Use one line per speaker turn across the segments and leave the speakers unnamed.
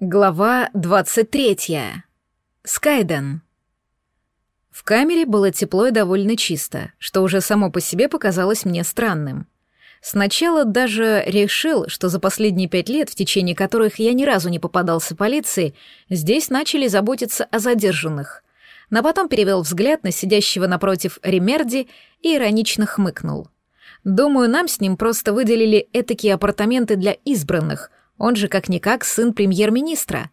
Глава 23. Скайден. В камере было тепло и довольно чисто, что уже само по себе показалось мне странным. Сначала даже решил, что за последние пять лет, в течение которых я ни разу не попадался полиции, здесь начали заботиться о задержанных. Но потом перевел взгляд на сидящего напротив Ремерди и иронично хмыкнул. Думаю, нам с ним просто выделили этакие апартаменты для избранных — он же как-никак сын премьер-министра.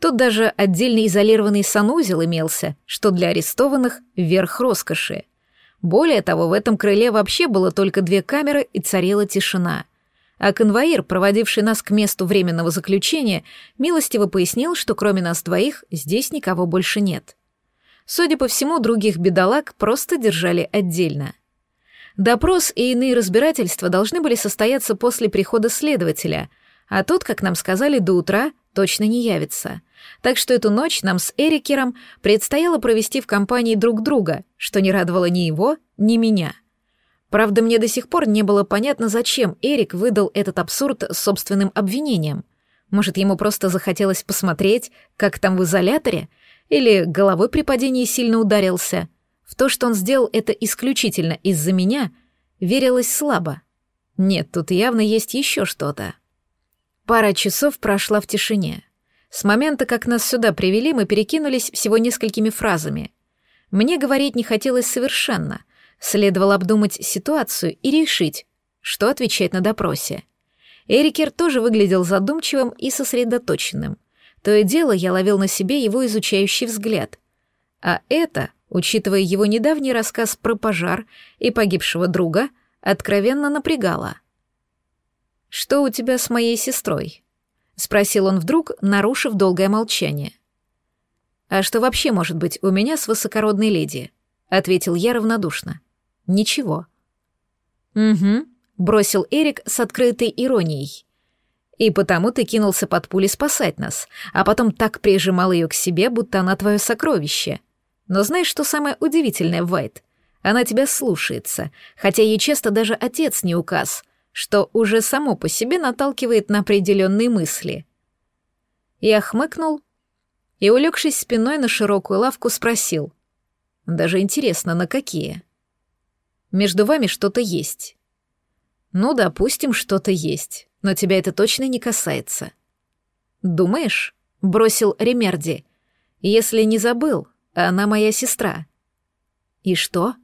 Тут даже отдельный изолированный санузел имелся, что для арестованных — верх роскоши. Более того, в этом крыле вообще было только две камеры и царила тишина. А конвоир, проводивший нас к месту временного заключения, милостиво пояснил, что кроме нас двоих здесь никого больше нет. Судя по всему, других бедолаг просто держали отдельно. Допрос и иные разбирательства должны были состояться после прихода следователя — а тот, как нам сказали, до утра точно не явится. Так что эту ночь нам с Эрикером предстояло провести в компании друг друга, что не радовало ни его, ни меня. Правда, мне до сих пор не было понятно, зачем Эрик выдал этот абсурд собственным обвинением. Может, ему просто захотелось посмотреть, как там в изоляторе, или головой при падении сильно ударился. В то, что он сделал это исключительно из-за меня, верилось слабо. Нет, тут явно есть еще что-то. Пара часов прошла в тишине. С момента, как нас сюда привели, мы перекинулись всего несколькими фразами. Мне говорить не хотелось совершенно. Следовало обдумать ситуацию и решить, что отвечать на допросе. Эрикер тоже выглядел задумчивым и сосредоточенным. То и дело я ловил на себе его изучающий взгляд. А это, учитывая его недавний рассказ про пожар и погибшего друга, откровенно напрягало — «Что у тебя с моей сестрой?» — спросил он вдруг, нарушив долгое молчание. «А что вообще может быть у меня с высокородной леди?» — ответил я равнодушно. «Ничего». «Угу», — бросил Эрик с открытой иронией. «И потому ты кинулся под пули спасать нас, а потом так прижимал ее к себе, будто она твое сокровище. Но знаешь, что самое удивительное, Вайт? Она тебя слушается, хотя ей часто даже отец не указ — что уже само по себе наталкивает на определенные мысли. Я хмыкнул и, улегшись спиной на широкую лавку, спросил. Даже интересно, на какие? Между вами что-то есть. Ну, допустим, что-то есть, но тебя это точно не касается. Думаешь? Бросил Ремерди. Если не забыл, она моя сестра. И что?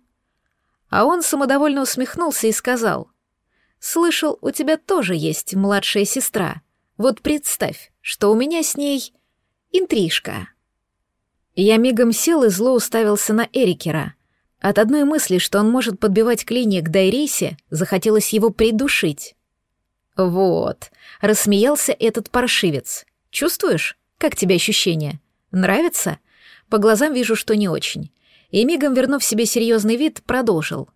А он самодовольно усмехнулся и сказал. Слышал, у тебя тоже есть младшая сестра. Вот представь, что у меня с ней интрижка. Я мигом сел и зло уставился на Эрикера. От одной мысли, что он может подбивать клинья к Дайрейсе, захотелось его придушить. «Вот», — рассмеялся этот паршивец. «Чувствуешь? Как тебе ощущение? Нравится?» По глазам вижу, что не очень. И мигом, вернув себе серьезный вид, продолжил.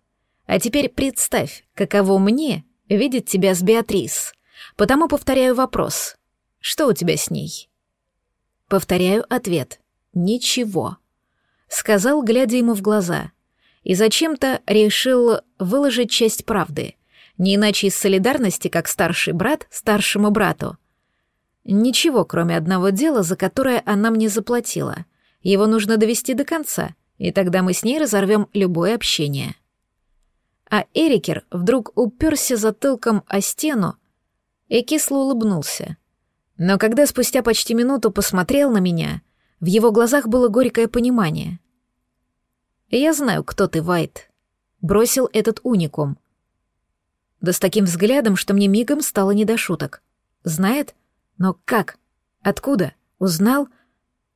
«А теперь представь, каково мне видеть тебя с Беатрис. Потому повторяю вопрос. Что у тебя с ней? Повторяю ответ. Ничего. Сказал, глядя ему в глаза. И зачем-то решил выложить часть правды. Не иначе из солидарности, как старший брат старшему брату. Ничего, кроме одного дела, за которое она мне заплатила. Его нужно довести до конца, и тогда мы с ней разорвем любое общение а Эрикер вдруг уперся затылком о стену и кисло улыбнулся. Но когда спустя почти минуту посмотрел на меня, в его глазах было горькое понимание. «Я знаю, кто ты, Вайт», — бросил этот уникум. Да с таким взглядом, что мне мигом стало не до шуток. «Знает? Но как? Откуда? Узнал?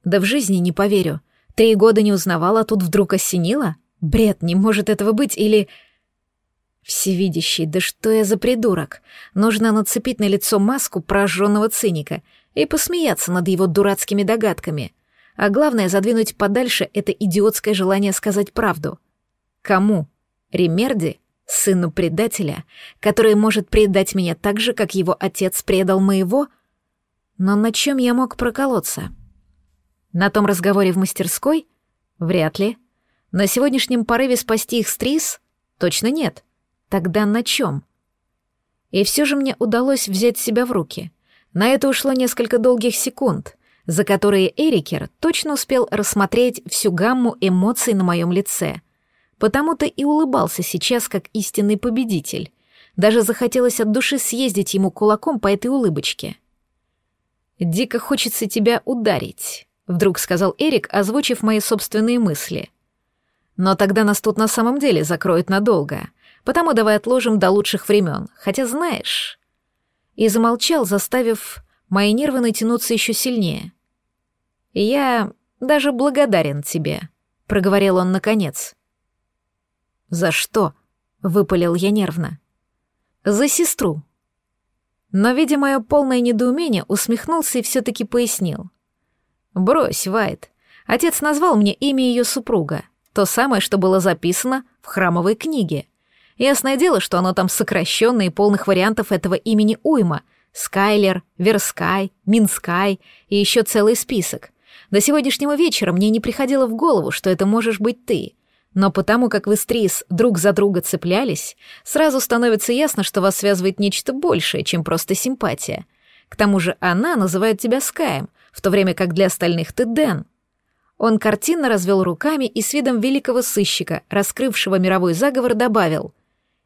Да в жизни не поверю. Три года не узнавал, а тут вдруг осенило? Бред, не может этого быть, или...» Всевидящий, да что я за придурок? Нужно нацепить на лицо маску прожженного циника и посмеяться над его дурацкими догадками. А главное, задвинуть подальше это идиотское желание сказать правду. Кому? Ремерди? Сыну предателя, который может предать меня так же, как его отец предал моего? Но на чем я мог проколоться? На том разговоре в мастерской? Вряд ли. На сегодняшнем порыве спасти их стрис? Точно нет. — Тогда на чем? И все же мне удалось взять себя в руки. На это ушло несколько долгих секунд, за которые Эрикер точно успел рассмотреть всю гамму эмоций на моем лице. Потому-то и улыбался сейчас как истинный победитель. Даже захотелось от души съездить ему кулаком по этой улыбочке. «Дико хочется тебя ударить», — вдруг сказал Эрик, озвучив мои собственные мысли. «Но тогда нас тут на самом деле закроют надолго, потому давай отложим до лучших времен, хотя знаешь...» И замолчал, заставив мои нервы натянуться еще сильнее. «Я даже благодарен тебе», — проговорил он наконец. «За что?» — выпалил я нервно. «За сестру». Но, видя мое полное недоумение, усмехнулся и все-таки пояснил. «Брось, Вайт. Отец назвал мне имя ее супруга, то самое, что было записано в храмовой книге. Ясное дело, что оно там сокращенное и полных вариантов этого имени уйма. Скайлер, Верскай, Минскай и еще целый список. До сегодняшнего вечера мне не приходило в голову, что это можешь быть ты. Но потому как вы с Трис друг за друга цеплялись, сразу становится ясно, что вас связывает нечто большее, чем просто симпатия. К тому же она называет тебя Скаем, в то время как для остальных ты Дэн. Он картинно развел руками и с видом великого сыщика, раскрывшего мировой заговор, добавил —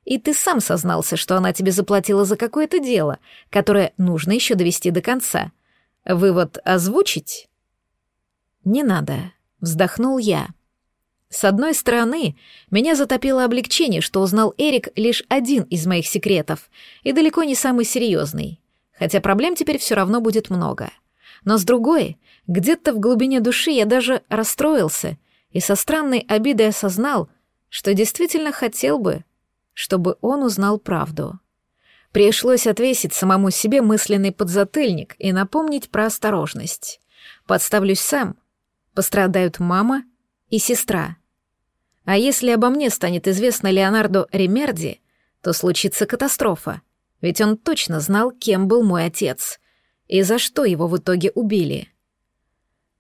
и ты сам сознался, что она тебе заплатила за какое-то дело, которое нужно еще довести до конца. Вывод озвучить? «Не надо», — вздохнул я. С одной стороны, меня затопило облегчение, что узнал Эрик лишь один из моих секретов, и далеко не самый серьезный, хотя проблем теперь все равно будет много. Но с другой, где-то в глубине души я даже расстроился и со странной обидой осознал, что действительно хотел бы, чтобы он узнал правду. Пришлось отвесить самому себе мысленный подзатыльник и напомнить про осторожность. Подставлюсь сам — Пострадают мама и сестра. А если обо мне станет известно Леонардо Ремерди, то случится катастрофа, ведь он точно знал, кем был мой отец и за что его в итоге убили.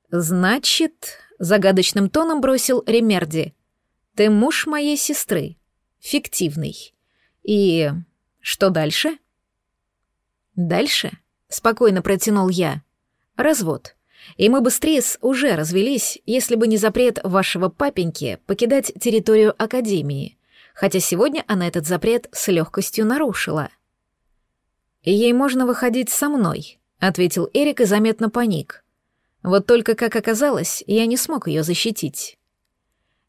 «Значит», — загадочным тоном бросил Ремерди, — «ты муж моей сестры, фиктивный. И что дальше?» «Дальше?» — спокойно протянул я. «Развод и мы бы с уже развелись, если бы не запрет вашего папеньки покидать территорию Академии, хотя сегодня она этот запрет с легкостью нарушила. «Ей можно выходить со мной», — ответил Эрик и заметно паник. Вот только, как оказалось, я не смог ее защитить.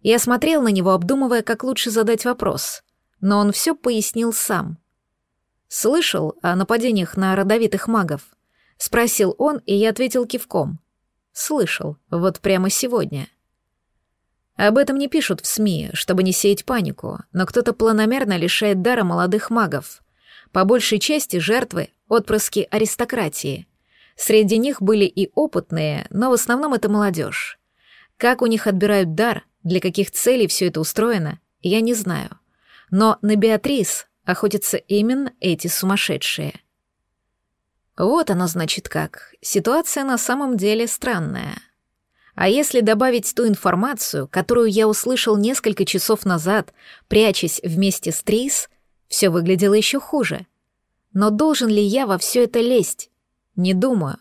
Я смотрел на него, обдумывая, как лучше задать вопрос, но он все пояснил сам. «Слышал о нападениях на родовитых магов?» — спросил он, и я ответил кивком. Слышал, вот прямо сегодня. Об этом не пишут в СМИ, чтобы не сеять панику, но кто-то планомерно лишает дара молодых магов. По большей части жертвы — отпрыски аристократии. Среди них были и опытные, но в основном это молодежь. Как у них отбирают дар, для каких целей все это устроено, я не знаю. Но на Беатрис охотятся именно эти сумасшедшие — вот оно значит как. Ситуация на самом деле странная. А если добавить ту информацию, которую я услышал несколько часов назад, прячась вместе с Трис, все выглядело еще хуже. Но должен ли я во все это лезть? Не думаю.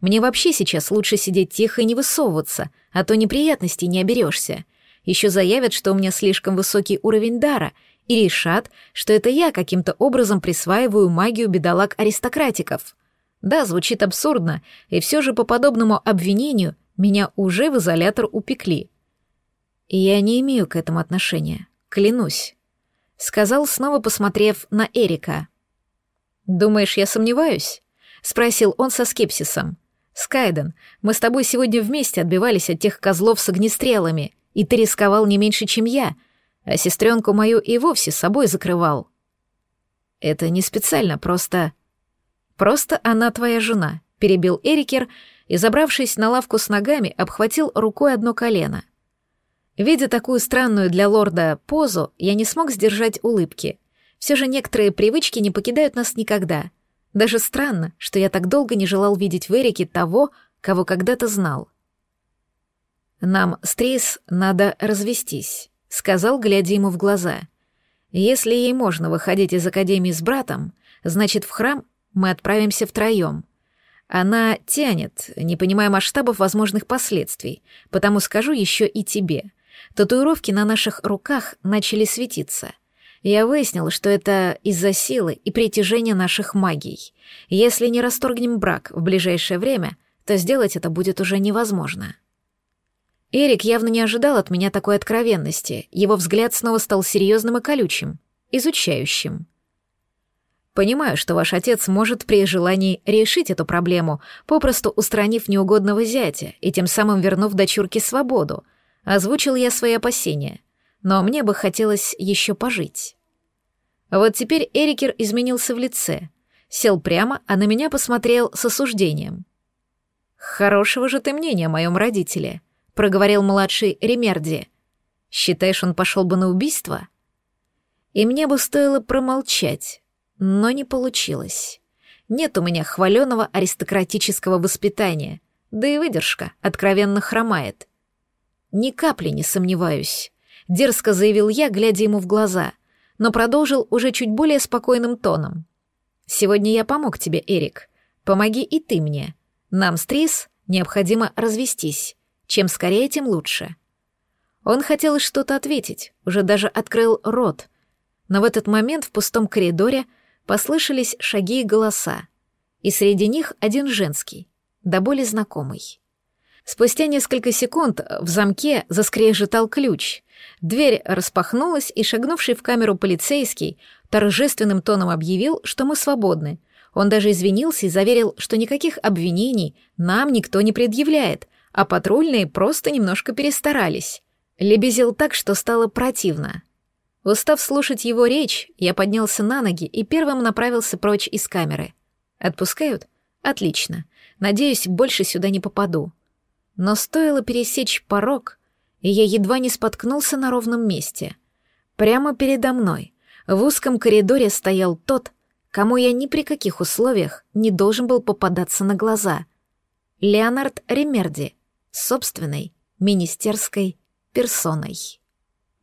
Мне вообще сейчас лучше сидеть тихо и не высовываться, а то неприятностей не оберешься. Еще заявят, что у меня слишком высокий уровень дара, и решат, что это я каким-то образом присваиваю магию бедолаг-аристократиков. Да, звучит абсурдно, и все же по подобному обвинению меня уже в изолятор упекли. Я не имею к этому отношения, клянусь. Сказал, снова посмотрев на Эрика. «Думаешь, я сомневаюсь?» — спросил он со скепсисом. «Скайден, мы с тобой сегодня вместе отбивались от тех козлов с огнестрелами, и ты рисковал не меньше, чем я, а сестренку мою и вовсе собой закрывал». «Это не специально, просто...» «Просто она твоя жена», — перебил Эрикер и, забравшись на лавку с ногами, обхватил рукой одно колено. Видя такую странную для лорда позу, я не смог сдержать улыбки. Все же некоторые привычки не покидают нас никогда. Даже странно, что я так долго не желал видеть в Эрике того, кого когда-то знал. «Нам с надо развестись», — сказал, глядя ему в глаза. «Если ей можно выходить из академии с братом, значит, в храм мы отправимся втроем. Она тянет, не понимая масштабов возможных последствий, потому скажу еще и тебе. Татуировки на наших руках начали светиться. Я выяснил, что это из-за силы и притяжения наших магий. Если не расторгнем брак в ближайшее время, то сделать это будет уже невозможно. Эрик явно не ожидал от меня такой откровенности. Его взгляд снова стал серьезным и колючим, изучающим. Понимаю, что ваш отец может при желании решить эту проблему, попросту устранив неугодного зятя и тем самым вернув дочурке свободу. Озвучил я свои опасения. Но мне бы хотелось еще пожить. Вот теперь Эрикер изменился в лице. Сел прямо, а на меня посмотрел с осуждением. «Хорошего же ты мнения о моем родителе», — проговорил младший Ремерди. «Считаешь, он пошел бы на убийство?» И мне бы стоило промолчать, но не получилось. Нет у меня хваленого аристократического воспитания, да и выдержка откровенно хромает. Ни капли не сомневаюсь, дерзко заявил я, глядя ему в глаза, но продолжил уже чуть более спокойным тоном. Сегодня я помог тебе, Эрик. Помоги и ты мне. Нам с Трис необходимо развестись. Чем скорее, тем лучше. Он хотел что-то ответить, уже даже открыл рот. Но в этот момент в пустом коридоре — Послышались шаги и голоса, и среди них один женский, да более знакомый. Спустя несколько секунд в замке заскрежетал ключ. Дверь распахнулась, и шагнувший в камеру полицейский торжественным тоном объявил, что мы свободны. Он даже извинился и заверил, что никаких обвинений нам никто не предъявляет, а патрульные просто немножко перестарались. Лебезил так, что стало противно. Устав слушать его речь, я поднялся на ноги и первым направился прочь из камеры. Отпускают? Отлично. Надеюсь, больше сюда не попаду. Но стоило пересечь порог, и я едва не споткнулся на ровном месте. Прямо передо мной, в узком коридоре стоял тот, кому я ни при каких условиях не должен был попадаться на глаза. Леонард Ремерди, собственной министерской персоной.